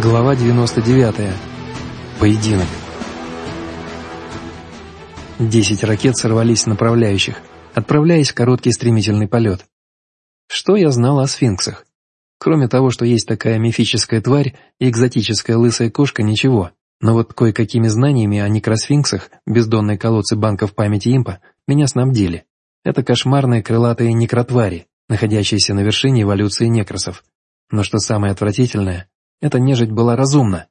Глава 99. Поединок. Десять ракет сорвались с направляющих, отправляясь в короткий стремительный полет. Что я знал о сфинксах? Кроме того, что есть такая мифическая тварь и экзотическая лысая кошка, ничего. Но вот кое-какими знаниями о некросфинксах, бездонной колодцы банков памяти импа, меня снабдили. Это кошмарные крылатые некротвари, находящиеся на вершине эволюции некросов. Но что самое отвратительное, эта нежить была разумна.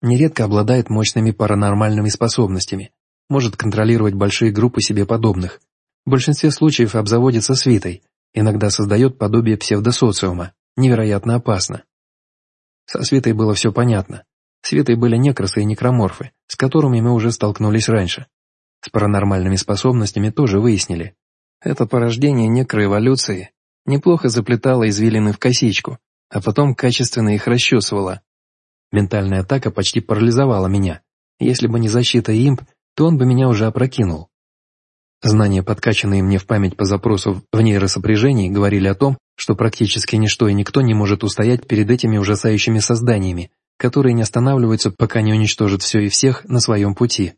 Нередко обладает мощными паранормальными способностями, может контролировать большие группы себе подобных. В большинстве случаев обзаводится свитой, иногда создает подобие псевдосоциума, невероятно опасно. Со свитой было все понятно. Свитой были некросы и некроморфы, с которыми мы уже столкнулись раньше. С паранормальными способностями тоже выяснили. Это порождение некроэволюции неплохо заплетало извилины в косичку, а потом качественно их расчесывала. Ментальная атака почти парализовала меня. Если бы не защита имп, то он бы меня уже опрокинул. Знания, подкачанные мне в память по запросу в нейросопряжении, говорили о том, что практически ничто и никто не может устоять перед этими ужасающими созданиями, которые не останавливаются, пока не уничтожат все и всех на своем пути.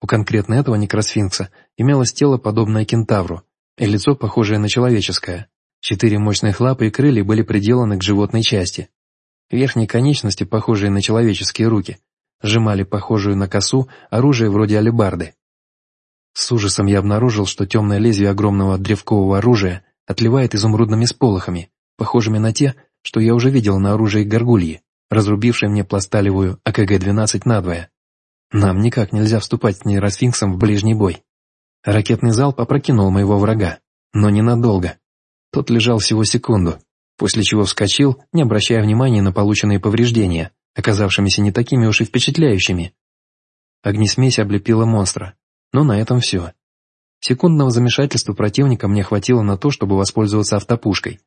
У конкретно этого некросфинкса имелось тело, подобное кентавру, и лицо, похожее на человеческое. Четыре мощных лапы и крылья были приделаны к животной части. Верхние конечности, похожие на человеческие руки, сжимали похожую на косу оружие вроде алебарды. С ужасом я обнаружил, что темное лезвие огромного древкового оружия отливает изумрудными сполохами, похожими на те, что я уже видел на оружии горгульи, разрубившей мне пласталевую АКГ-12 надвое. Нам никак нельзя вступать с нейросфинксом в ближний бой. Ракетный залп опрокинул моего врага, но ненадолго. Тот лежал всего секунду, после чего вскочил, не обращая внимания на полученные повреждения, оказавшимися не такими уж и впечатляющими. Огнесмесь облепила монстра, но на этом все. Секундного замешательства противника мне хватило на то, чтобы воспользоваться автопушкой.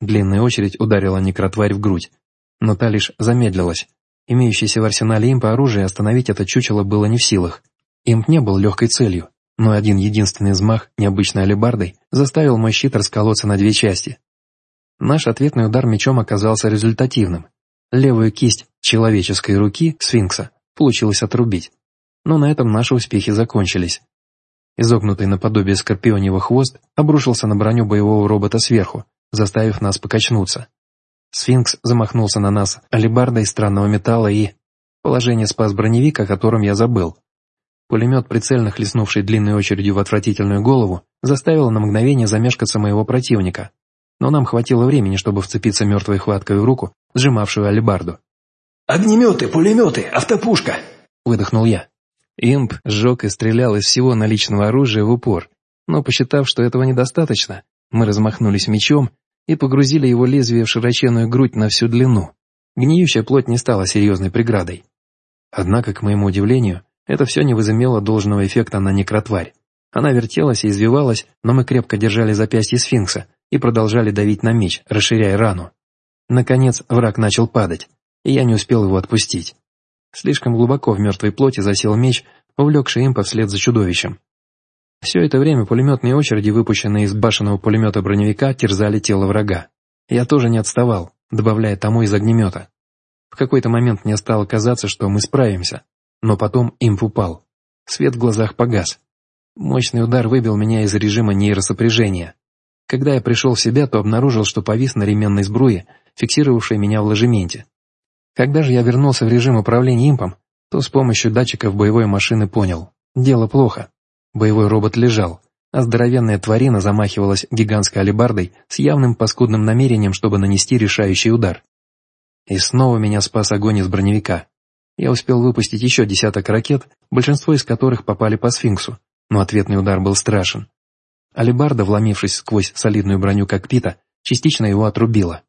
Длинная очередь ударила некротварь в грудь, но та лишь замедлилась. Имеющееся в арсенале импа оружие остановить это чучело было не в силах. Имп не был легкой целью, но один единственный взмах необычной алебардой заставил мой щит расколоться на две части. Наш ответный удар мечом оказался результативным. Левую кисть человеческой руки сфинкса получилось отрубить, но на этом наши успехи закончились. Изогнутый наподобие скорпионьего хвост обрушился на броню боевого робота сверху, заставив нас покачнуться. Сфинкс замахнулся на нас алебардой странного металла и... Положение спас броневик, о котором я забыл. Пулемет, прицельно хлестнувший длинной очередью в отвратительную голову, заставил на мгновение замешкаться моего противника. Но нам хватило времени, чтобы вцепиться мертвой хваткой в руку, сжимавшую алебарду. «Огнеметы, пулеметы, автопушка!» — выдохнул я. Имп сжег и стрелял из всего наличного оружия в упор, но, посчитав, что этого недостаточно, мы размахнулись мечом и погрузили его лезвие в широченную грудь на всю длину. Гниющая плоть не стала серьезной преградой. Однако, к моему удивлению, это все не возымело должного эффекта на некротварь. Она вертелась и извивалась, но мы крепко держали запястье сфинкса и продолжали давить на меч, расширяя рану. Наконец враг начал падать, и я не успел его отпустить. Слишком глубоко в мертвой плоти засел меч, увлекший им вслед за чудовищем. Все это время пулеметные очереди, выпущенные из башенного пулемета броневика, терзали тело врага. Я тоже не отставал, добавляя тому из огнемета. В какой-то момент мне стало казаться, что мы справимся, но потом имп упал. Свет в глазах погас. Мощный удар выбил меня из режима нейросопряжения. Когда я пришел в себя, то обнаружил, что повис на ременной сбруе, фиксировавшей меня в ложементе. Когда же я вернулся в режим управления импом, то с помощью датчиков боевой машины понял – дело плохо. Боевой робот лежал, а здоровенная тварина замахивалась гигантской алебардой с явным паскудным намерением, чтобы нанести решающий удар. И снова меня спас огонь из броневика. Я успел выпустить еще десяток ракет, большинство из которых попали по сфинксу, но ответный удар был страшен. Алибарда, вломившись сквозь солидную броню кокпита, частично его отрубила.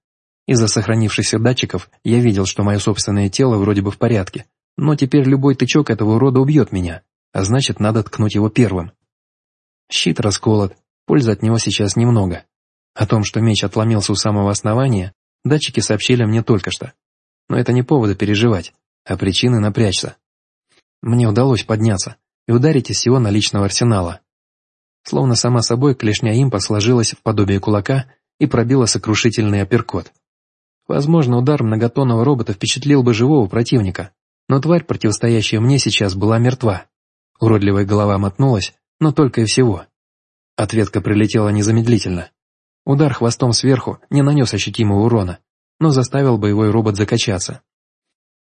Из-за сохранившихся датчиков я видел, что мое собственное тело вроде бы в порядке, но теперь любой тычок этого урода убьет меня, а значит, надо ткнуть его первым. Щит расколот, пользы от него сейчас немного. О том, что меч отломился у самого основания, датчики сообщили мне только что. Но это не повода переживать а причины напрячься. Мне удалось подняться и ударить из всего наличного арсенала. Словно сама собой клешня импа сложилась в подобие кулака и пробила сокрушительный апперкот. Возможно, удар многотонного робота впечатлил бы живого противника, но тварь, противостоящая мне сейчас, была мертва. Уродливая голова мотнулась, но только и всего. Ответка прилетела незамедлительно. Удар хвостом сверху не нанес ощутимого урона, но заставил боевой робот закачаться.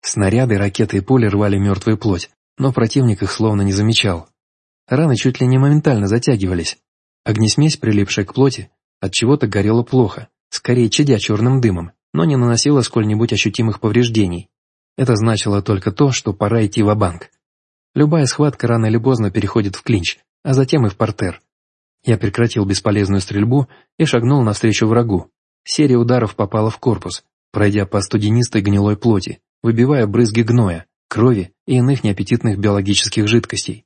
Снаряды, ракеты и пули рвали мертвую плоть, но противник их словно не замечал. Раны чуть ли не моментально затягивались. Огнесмесь, прилипшая к плоти, от чего то горела плохо, скорее чадя черным дымом, но не наносила сколь-нибудь ощутимых повреждений. Это значило только то, что пора идти в банк Любая схватка рано или поздно переходит в клинч, а затем и в портер. Я прекратил бесполезную стрельбу и шагнул навстречу врагу. Серия ударов попала в корпус, пройдя по студенистой гнилой плоти, выбивая брызги гноя, крови и иных неаппетитных биологических жидкостей.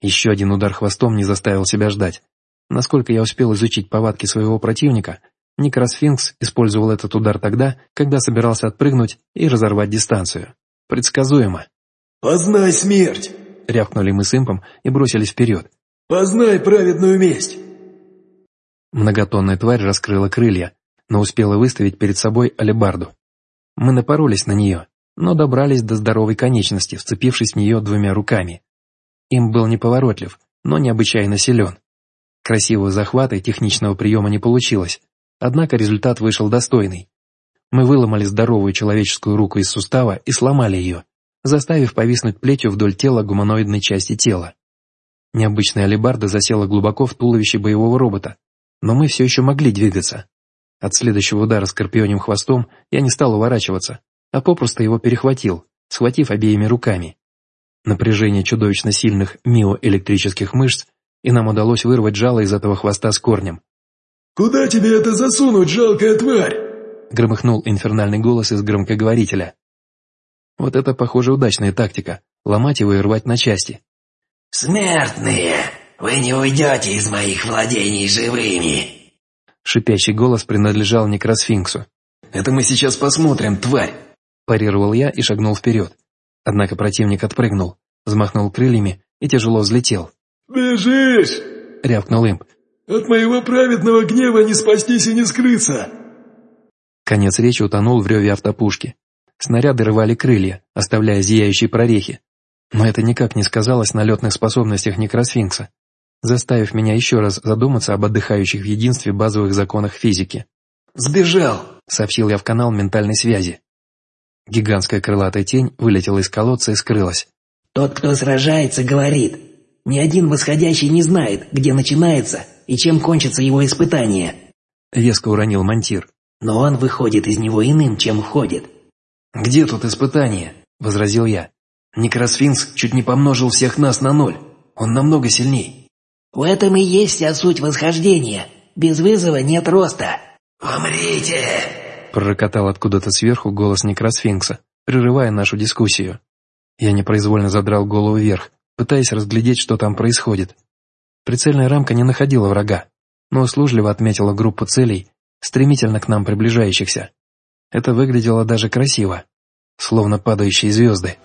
Еще один удар хвостом не заставил себя ждать. Насколько я успел изучить повадки своего противника, Никросфинкс использовал этот удар тогда, когда собирался отпрыгнуть и разорвать дистанцию. Предсказуемо. «Познай смерть!» — рявкнули мы с импом и бросились вперед. «Познай праведную месть!» Многотонная тварь раскрыла крылья, но успела выставить перед собой алебарду. Мы напоролись на нее, но добрались до здоровой конечности, вцепившись в нее двумя руками. Им был неповоротлив, но необычайно силен. Красивого захвата и техничного приема не получилось, однако результат вышел достойный. Мы выломали здоровую человеческую руку из сустава и сломали ее, заставив повиснуть плетью вдоль тела гуманоидной части тела. Необычная алебарда засела глубоко в туловище боевого робота, но мы все еще могли двигаться. От следующего удара скорпионим хвостом я не стал уворачиваться, а попросту его перехватил, схватив обеими руками. Напряжение чудовищно сильных миоэлектрических мышц, и нам удалось вырвать жало из этого хвоста с корнем. «Куда тебе это засунуть, жалкая тварь?» громыхнул инфернальный голос из громкоговорителя. Вот это, похоже, удачная тактика — ломать его и рвать на части. «Смертные, вы не уйдете из моих владений живыми!» Шипящий голос принадлежал некросфинксу. «Это мы сейчас посмотрим, тварь!» Парировал я и шагнул вперед. Однако противник отпрыгнул, взмахнул крыльями и тяжело взлетел. «Бежишь!» — рявкнул имп. «От моего праведного гнева не спастись и не скрыться!» Конец речи утонул в реве автопушки. Снаряды рвали крылья, оставляя зияющие прорехи. Но это никак не сказалось на летных способностях некросфинкса, заставив меня еще раз задуматься об отдыхающих в единстве базовых законах физики. «Сбежал!» — сообщил я в канал ментальной связи. Гигантская крылатая тень вылетела из колодца и скрылась. «Тот, кто сражается, говорит. Ни один восходящий не знает, где начинается и чем кончится его испытание». Веско уронил Монтир. «Но он выходит из него иным, чем входит». «Где тут испытание?» — возразил я. «Некросфинкс чуть не помножил всех нас на ноль. Он намного сильней». «В этом и есть вся суть восхождения. Без вызова нет роста». «Умрите!» — пророкотал откуда-то сверху голос некросфинкса, прерывая нашу дискуссию. Я непроизвольно задрал голову вверх, пытаясь разглядеть, что там происходит. Прицельная рамка не находила врага, но услужливо отметила группу целей, стремительно к нам приближающихся. Это выглядело даже красиво, словно падающие звезды.